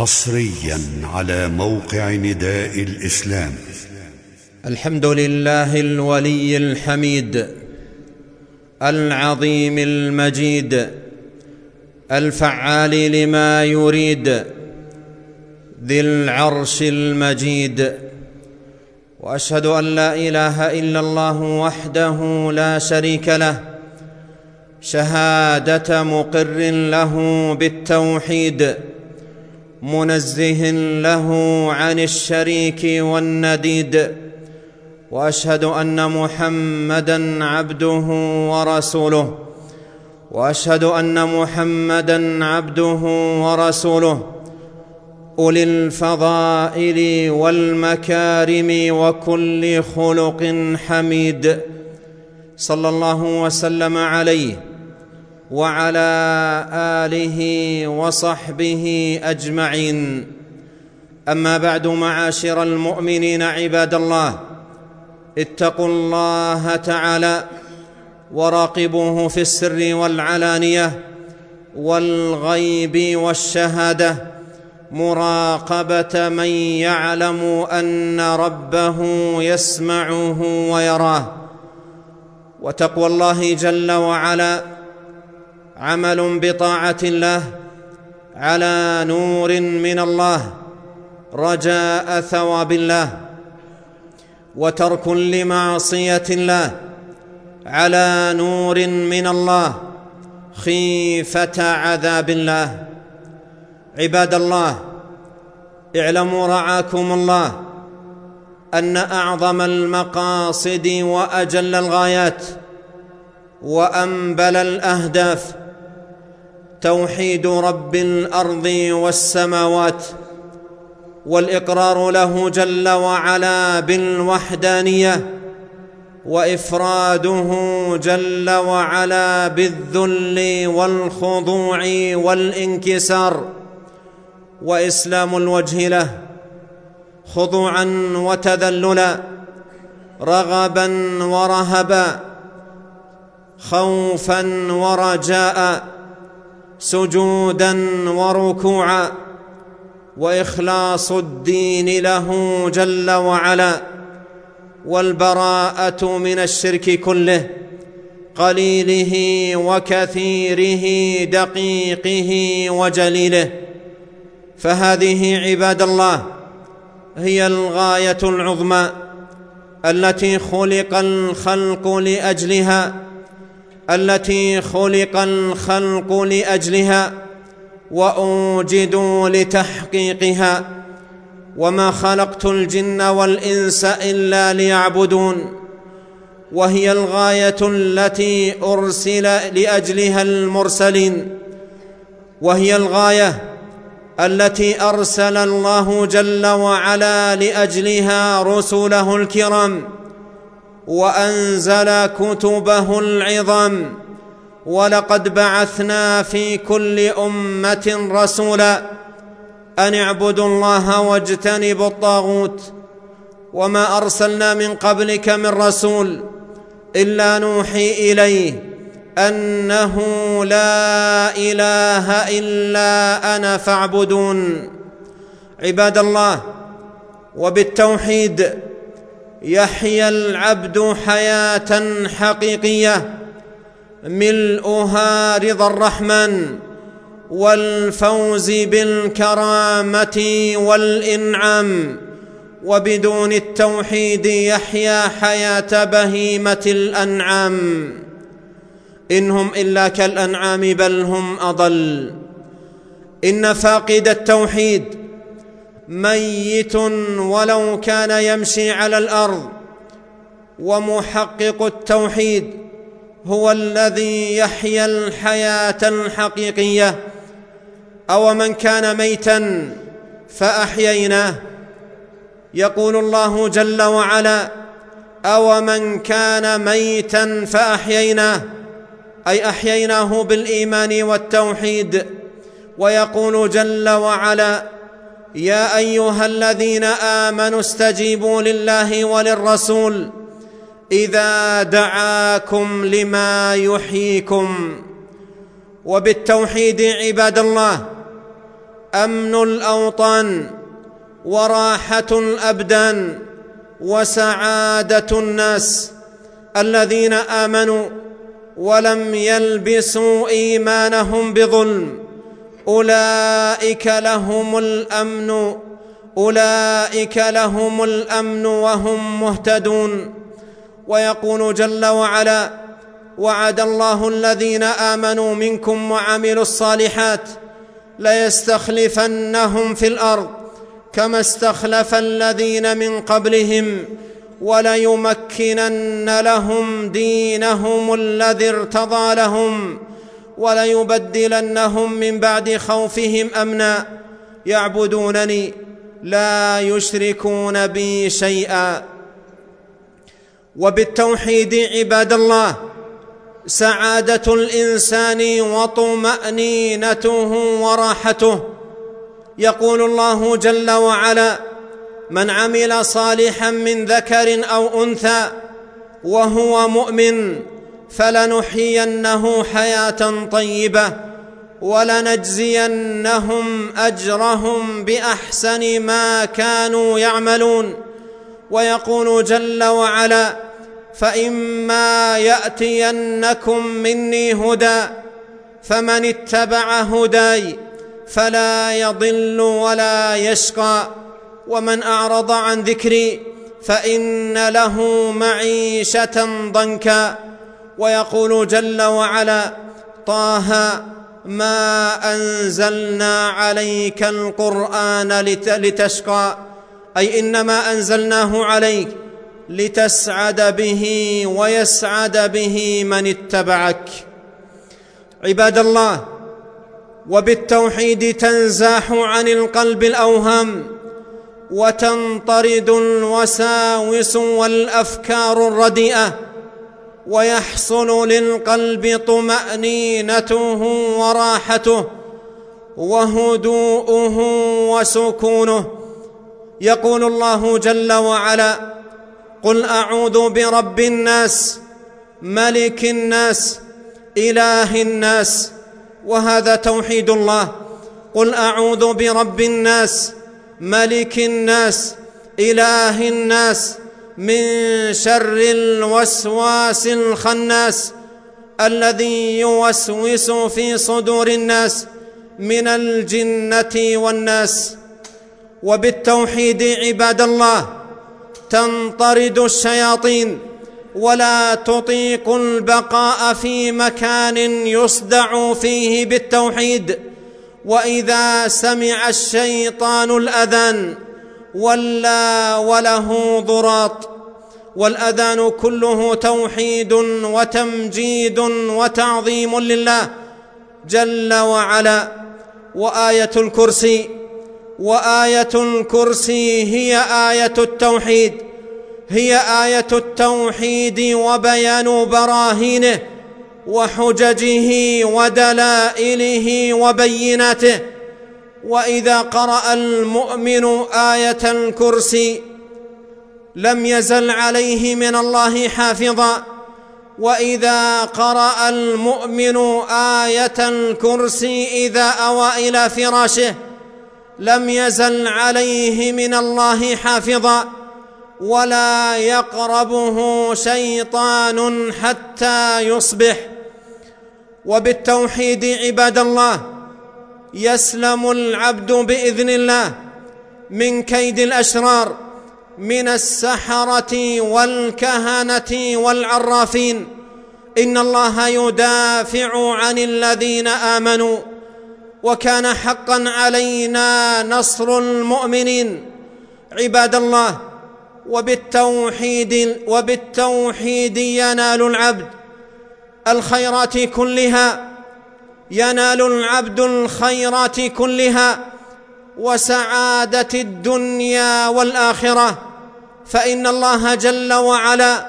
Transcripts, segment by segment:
حصريا على موقع نداء الإسلام. الحمد لله الولي الحميد العظيم المجيد الفعال لما يريد ذي العرش المجيد. وأشهد أن لا إله إلا الله وحده لا شريك له شهادة مقر له بالتوحيد. منزه له عن الشريك والنديد وأشهد أن محمدا عبده ورسوله وأشهد أن محمدا عبده ورسوله. أولي الفضائل والمكارم وكل خلق حميد صلى الله وسلم عليه. وعلى آله وصحبه أجمعين. أما بعد معاشر المؤمنين عباد الله اتقوا الله تعالى وراقبوه في السر والعلانية والغيب والشهادة. مراقبة من يعلم أن ربه يسمعه ويراه. وتقوى الله جل وعلا عمل بطاعة الله على نور من الله رجاء ثواب الله وترك لمعصية الله على نور من الله خيفة عذاب الله. عباد الله اعلموا رعاكم الله أن أعظم المقاصد وأجل الغايات وأنبل الأهداف توحيد رب الأرض والسماوات والإقرار له جل وعلا بالوحدانية وإفراده جل وعلا بالذل والخضوع والانكسار وإسلام الوجه له خضوعا وتذللا رغبا ورهبا خوفا ورجاء سجودا وركوعا وإخلاص الدين له جل وعلا والبراءة من الشرك كله قليله وكثيره دقيقه وجليله. فهذه عباد الله هي الغاية العظمى التي خلق الخلق لأجلها التي خلق الخلق لأجلها وأوجدوا لتحقيقها وما خلقت الجن والإنس إلا ليعبدون وهي الغاية التي أرسل لأجلها المرسلين وهي الغاية التي أرسل الله جل وعلا لأجلها رسله الكرام وأنزل كتبه العظام ولقد بعثنا في كل أمة رسولا أن اعبدوا الله واجتنبوا الطاغوت وما أرسلنا من قبلك من رسول إلا نوحي إليه أنه لا إله إلا أنا فاعبدون. عباد الله وبالتوحيد يحيا العبد حياة حقيقية. ملؤها رضا الرحمن والفوز بالكرامة والإنعام. وبدون التوحيد يحيا حياة بهيمة الأنعام. انهم إلا كالأنعام بل هم أضل. إن فاقد التوحيد ميت ولو كان يمشي على الأرض. ومحقق التوحيد هو الذي يحيا الحياة الحقيقية. أو من كان ميتا فأحييناه. يقول الله جل وعلا أو من كان ميتا فأحييناه. أي أحييناه بالإيمان والتوحيد. ويقول جل وعلا يا أيها الذين آمنوا استجيبوا لله وللرسول إذا دعاكم لما يحييكم وبالتوحيد عباد الله أمن الأوطان وراحة الأبدان وسعادة الناس الذين آمنوا ولم يلبسوا إيمانهم بظلم أولئك لهم الأمن أولئك لهم الأمن وهم مهتدون. ويقول جل وعلا وعد الله الذين آمنوا منكم وعملوا الصالحات ليستخلفنهم في الأرض كما استخلف الذين من قبلهم وليمكنن لهم دينهم الذي ارتضى لهم. وليبدلنهم من بعد خوفهم أمنا. يعبدونني لا يشركون بي شيئا. وبالتوحيد عباد الله سعادة الإنسان وطمأنينته وراحته. يقول الله جل وعلا من عمل صالحا من ذكر أو أنثى وهو مؤمن فلنحيينه حياة طيبة ولنجزينهم أجرهم بأحسن ما كانوا يعملون. ويقول جل وعلا فإما يأتينكم مني هدى فمن اتبع هداي فلا يضل ولا يشقى ومن أعرض عن ذكري فإن له معيشة ضنكا. ويقول جل وعلا طه ما أنزلنا عليك القرآن لتشقى أي إنما أنزلناه عليك لتسعد به ويسعد به من اتبعك. عباد الله وبالتوحيد تنزاح عن القلب الأوهام وتنطرد الوساوس والأفكار الرديئة ويحصل للقلب طمأنينته وراحته وهدوءه وسكونه. يقول الله جل وعلا قل أعوذ برب الناس ملك الناس إله الناس. وهذا توحيد الله. قل أعوذ برب الناس ملك الناس إله الناس. من شر الوسواس الخناس الذي يوسوس في صدور الناس من الجنة والناس. وبالتوحيد عباد الله تنطرد الشياطين ولا تطيق البقاء في مكان يصدع فيه بالتوحيد. وإذا سمع الشيطان الأذان ولى وله ضراط والأذان كله توحيد وتمجيد وتعظيم لله جل وعلا. وآية الكرسي وآية الكرسي هي آية التوحيد هي آية التوحيد وبيان براهينه وحججه ودلائله وبيناته. وإذا قرأ المؤمن آية الكرسي لم يزل عليه من الله حافظا. وإذا قرأ المؤمن آية الكرسي إذا أوى إلى فراشه لم يزل عليه من الله حافظا. ولا يقربه شيطان حتى يصبح. وبالتوحيد عباد الله يسلم العبد بإذن الله من كيد الأشرار. من السحرة والكهنة والعرافين. إن الله يدافع عن الذين آمنوا وكان حقا علينا نصر المؤمنين. عباد الله وبالتوحيد وبالتوحيد ينال العبد الخيرات كلها ينال العبد الخيرات كلها. وسعادة الدنيا والآخرة فإن الله جل وعلا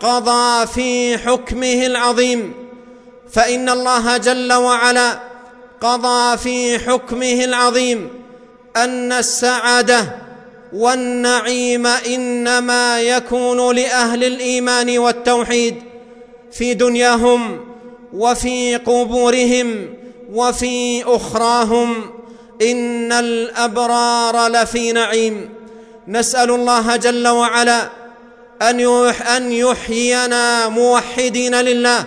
قضى في حكمه العظيم فإن الله جل وعلا قضى في حكمه العظيم أن السعادة والنعيم إنما يكون لأهل الإيمان والتوحيد في دنياهم وفي قبورهم وفي أخراهم. إن الأبرار لفي نعيم. نسأل الله جل وعلا أن يحيينا موحدين لله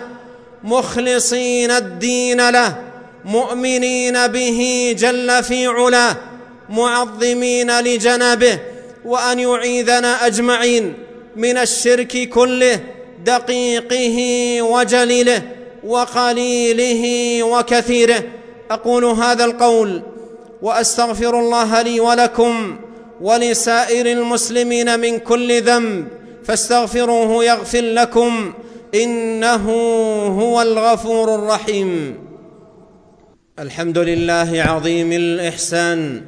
مخلصين الدين له مؤمنين به جل في علاه معظمين لجنابه وأن يعيذنا أجمعين من الشرك كله دقيقه وجليله وقليله وكثيره. أقول هذا القول وأستغفر الله لي ولكم ولسائر المسلمين من كل ذنب فاستغفروه يغفر لكم إنه هو الغفور الرحيم. الحمد لله عظيم الإحسان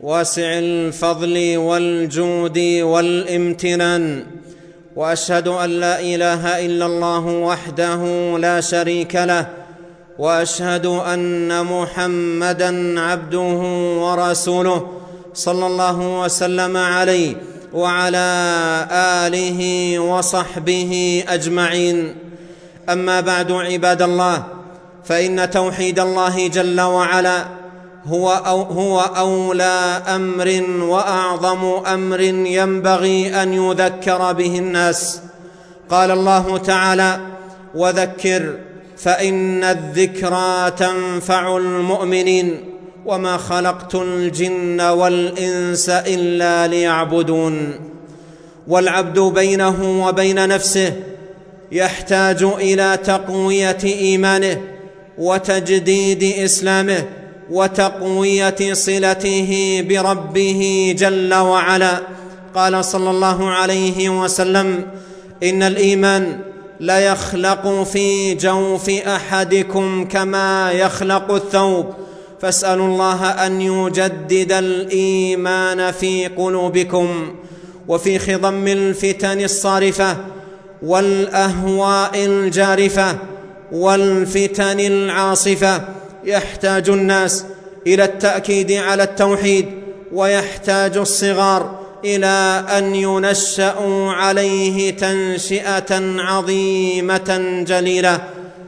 واسع الفضل والجود والامتنان وأشهد أن لا إله إلا الله وحده لا شريك له وأشهد أن محمدا عبده ورسوله صلى الله وسلم عليه وعلى آله وصحبه أجمعين. أما بعد عباد الله فإن توحيد الله جل وعلا هو, أو هو أولى أمر وأعظم أمر ينبغي أن يذكر به الناس. قال الله تعالى وذكر فإن الذكرى تنفع المؤمنين وما خلقت الجن والإنس إلا ليعبدون والعبد بينه وبين نفسه يحتاج إلى تقوية إيمانه وتجديد إسلامه وتقوية صلته بربه جل وعلا. قال صلى الله عليه وسلم إن الإيمان ليخلق في جوف أحدكم كما يخلق الثوب. فاسألوا الله أن يجدد الإيمان في قلوبكم وفي خضم الفتن الصارفة والأهواء الجارفة والفتن العاصفة. يحتاج الناس إلى التأكيد على التوحيد ويحتاج الصغار إلى أن ينشأوا عليه تنشئة عظيمة جليلة.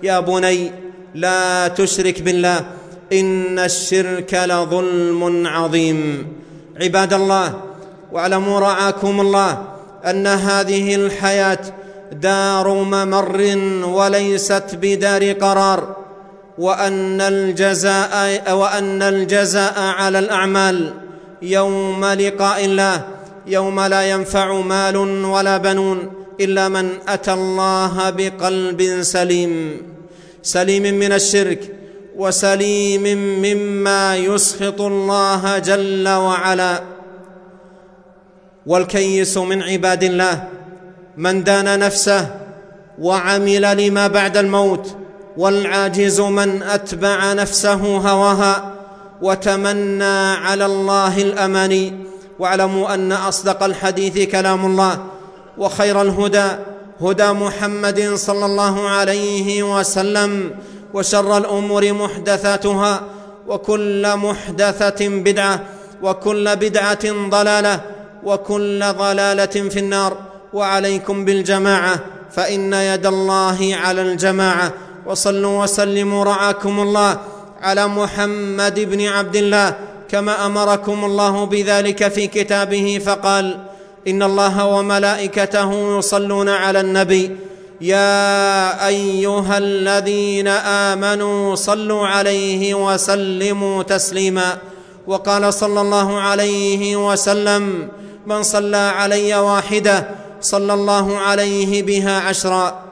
يا بني لا تشرك بالله إن الشرك لظلم عظيم. عباد الله واعلموا رعاكم الله أن هذه الحياة دار ممر وليست بدار قرار وأن الجزاء وأن الجزاء على الأعمال يوم لقاء الله. يوم لا ينفع مال ولا بنون إلا من أتى الله بقلب سليم سليم من الشرك وسليم مما يسخط الله جل وعلا. والكيس من عباد الله من دان نفسه وعمل لما بعد الموت والعاجز من أتبع نفسه هواها وتمنى على الله الأماني. واعلموا أن أصدق الحديث كلام الله وخير الهدى هدى محمد صلى الله عليه وسلم وشر الأمور محدثاتها وكل محدثة بدعة وكل بدعة ضلالة وكل ضلالة في النار. وعليكم بالجماعة فإن يد الله على الجماعة. وصلوا وسلموا رعاكم الله على محمد بن عبد الله. كما أمركم الله بذلك في كتابه فقال إن الله وملائكته يصلون على النبي يا أيها الذين آمنوا صلوا عليه وسلموا تسليما وقال صلى الله عليه وسلم من صلى علي واحدة صلى الله عليه بها عشرا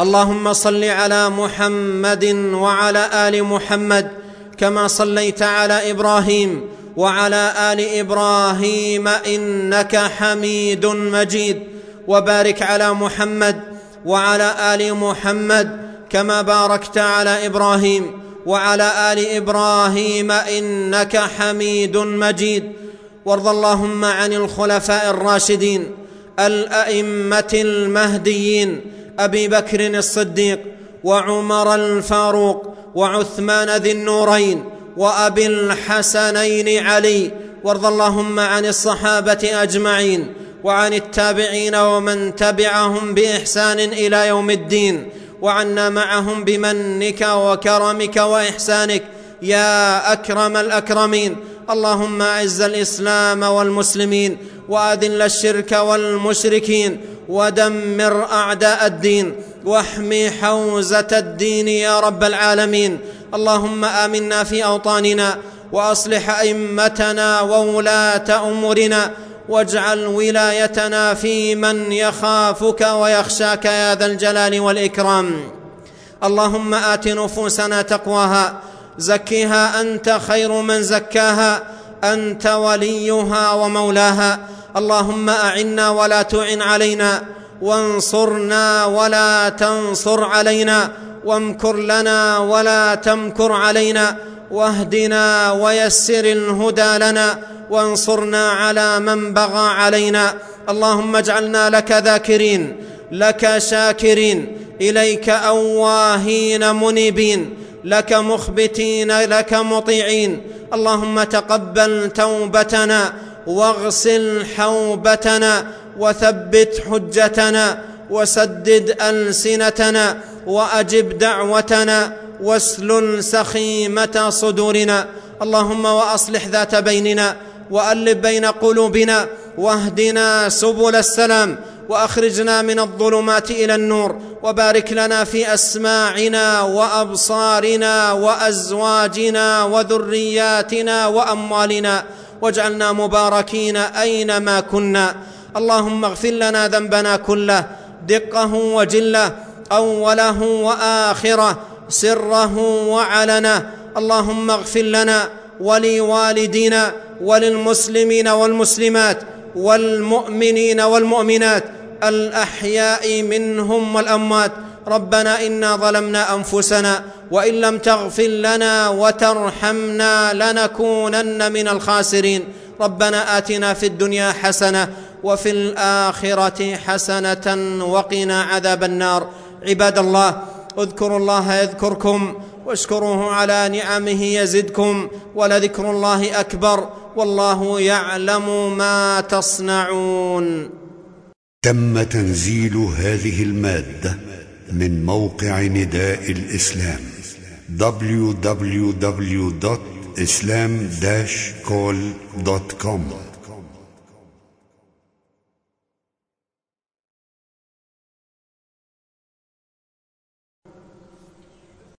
اللهم صل على محمد وعلى آل محمد كما صليت على إبراهيم وعلى آل إبراهيم إنك حميد مجيد. وبارك على محمد وعلى آل محمد كما باركت على إبراهيم وعلى آل إبراهيم إنك حميد مجيد. وارض اللهم عن الخلفاء الراشدين الأئمة المهديين أبي بكر الصديق وعمر الفاروق وعثمان ذي النورين وأبي الحسنين علي وارض اللهم عن الصحابة أجمعين وعن التابعين ومن تبعهم بإحسان إلى يوم الدين وعنا معهم بمنك وكرمك وإحسانك يا أكرم الأكرمين اللهم أعز الإسلام والمسلمين وأذل الشرك والمشركين ودمر أعداء الدين واحمي حوزة الدين يا رب العالمين. اللهم آمنا في أوطاننا وأصلح أئمتنا وولاة أمورنا واجعل ولايتنا في من يخافك ويخشاك يا ذا الجلال والإكرام. اللهم آت نفوسنا تقواها زكها أنت خير من زكاها أنت وليها ومولاها. اللهم أعنا ولا تعن علينا. وانصرنا ولا تنصر علينا وامكر لنا ولا تمكر علينا واهدنا ويسر الهدى لنا وانصرنا على من بغى علينا. اللهم اجعلنا لك ذاكرين لك شاكرين إليك أواهين منيبين لك مخبتين لك مطيعين. اللهم تقبل توبتنا واغسل حوبتنا وثبت حجتنا وسدد ألسنتنا وأجب دعوتنا واسلل سخيمة صدورنا. اللهم وأصلح ذات بيننا وألف بين قلوبنا واهدنا سبل السلام وأخرجنا من الظلمات إلى النور وبارك لنا في أسماعنا وأبصارنا وأزواجنا وذرياتنا وأموالنا واجعلنا مباركين أينما كنا. اللهم اغفر لنا ذنبنا كله دقه وجله أوله وآخره سره وعلنه. اللهم اغفر لنا ولوالدينا وللمسلمين والمسلمات والمؤمنين والمؤمنات الأحياء منهم والأموات. ربنا إنا ظلمنا أنفسنا وإن لم تغفر لنا وترحمنا لنكونن من الخاسرين. ربنا آتنا في الدنيا حسنة وفي الآخرة حسنة وقنا عذاب النار. عباد الله اذكروا الله يذكركم واشكروه على نعمه يزدكم ولذكر الله أكبر والله يعلم ما تصنعون. تم تنزيل هذه المادة من موقع نداء الإسلام www.islam-call.com